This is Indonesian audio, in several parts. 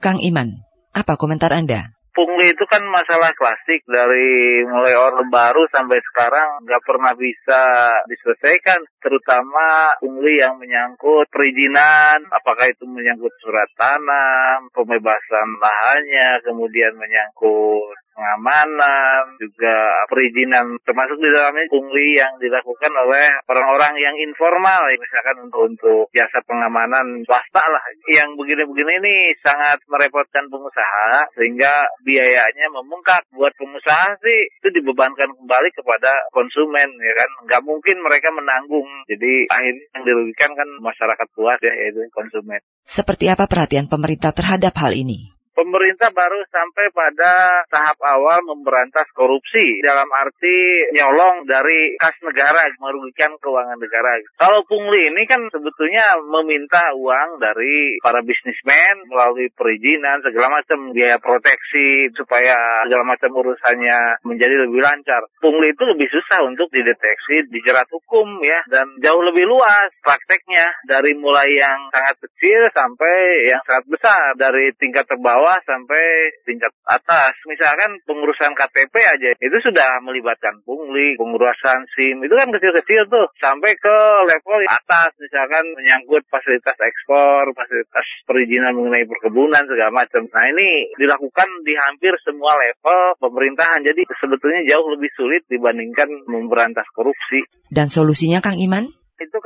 Kang Iman, apa komentar Anda? pungli itu kan masalah klasik dari mulai Orde Baru sampai sekarang nggak pernah bisa diselesaikan, terutama pungli yang menyangkut perizinan, apakah itu menyangkut surat tanah, pembebasan lahannya, kemudian menyangkut pengamanan, juga perizinan termasuk di dalamnya pungli yang dilakukan oleh orang-orang yang informal, misalkan untuk untuk jasa pengamanan swasta lah. Yang begini-begini ini sangat merepotkan pengusaha sehingga biayanya membengkak. Buat pengusaha sih itu dibebankan kembali kepada konsumen ya kan. Nggak mungkin mereka menanggung. Jadi akhirnya yang dirugikan kan masyarakat luas ya yaitu konsumen. Seperti apa perhatian pemerintah terhadap hal ini? Pemerintah baru sampai pada tahap awal memberantas korupsi dalam arti nyolong dari kas negara merugikan keuangan negara. Kalau pungli ini kan sebetulnya meminta uang dari para bisnismen melalui perizinan segala macam biaya proteksi supaya segala macam urusannya menjadi lebih lancar. Pungli itu lebih susah untuk dideteksi, dijerat hukum ya dan jauh lebih luas prakteknya dari mulai yang sangat kecil sampai yang sangat besar dari tingkat terbawah bawah sampai tingkat atas. Misalkan pengurusan KTP aja itu sudah melibatkan pungli, pengurusan SIM itu kan kecil-kecil tuh sampai ke level atas misalkan menyangkut fasilitas ekspor, fasilitas perizinan mengenai perkebunan segala macam. Nah ini dilakukan di hampir semua level pemerintahan. Jadi sebetulnya jauh lebih sulit dibandingkan memberantas korupsi. Dan solusinya Kang Iman?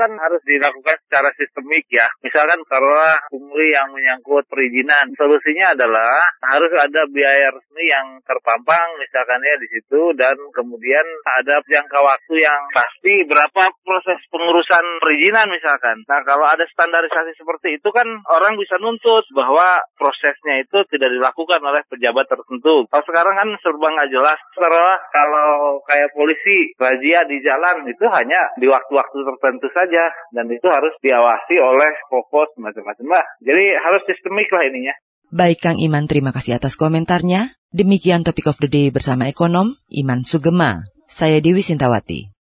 Kan harus dilakukan secara sistemik ya. Misalkan kalau pungli yang menyangkut perizinan, solusinya adalah harus ada biaya resmi yang terpampang misalkan ya di situ dan kemudian ada jangka waktu yang pasti berapa proses pengurusan perizinan misalkan. Nah kalau ada standarisasi seperti itu kan orang bisa nuntut bahwa prosesnya itu tidak dilakukan oleh pejabat tertentu. Kalau sekarang kan serba nggak jelas. Setelah kalau kayak polisi razia di jalan itu hanya di waktu-waktu tertentu tentu saja dan itu harus diawasi oleh pokok macam-macam lah. Jadi harus sistemik lah ininya. Baik Kang Iman, terima kasih atas komentarnya. Demikian topik of the day bersama ekonom Iman Sugema. Saya Dewi Sintawati.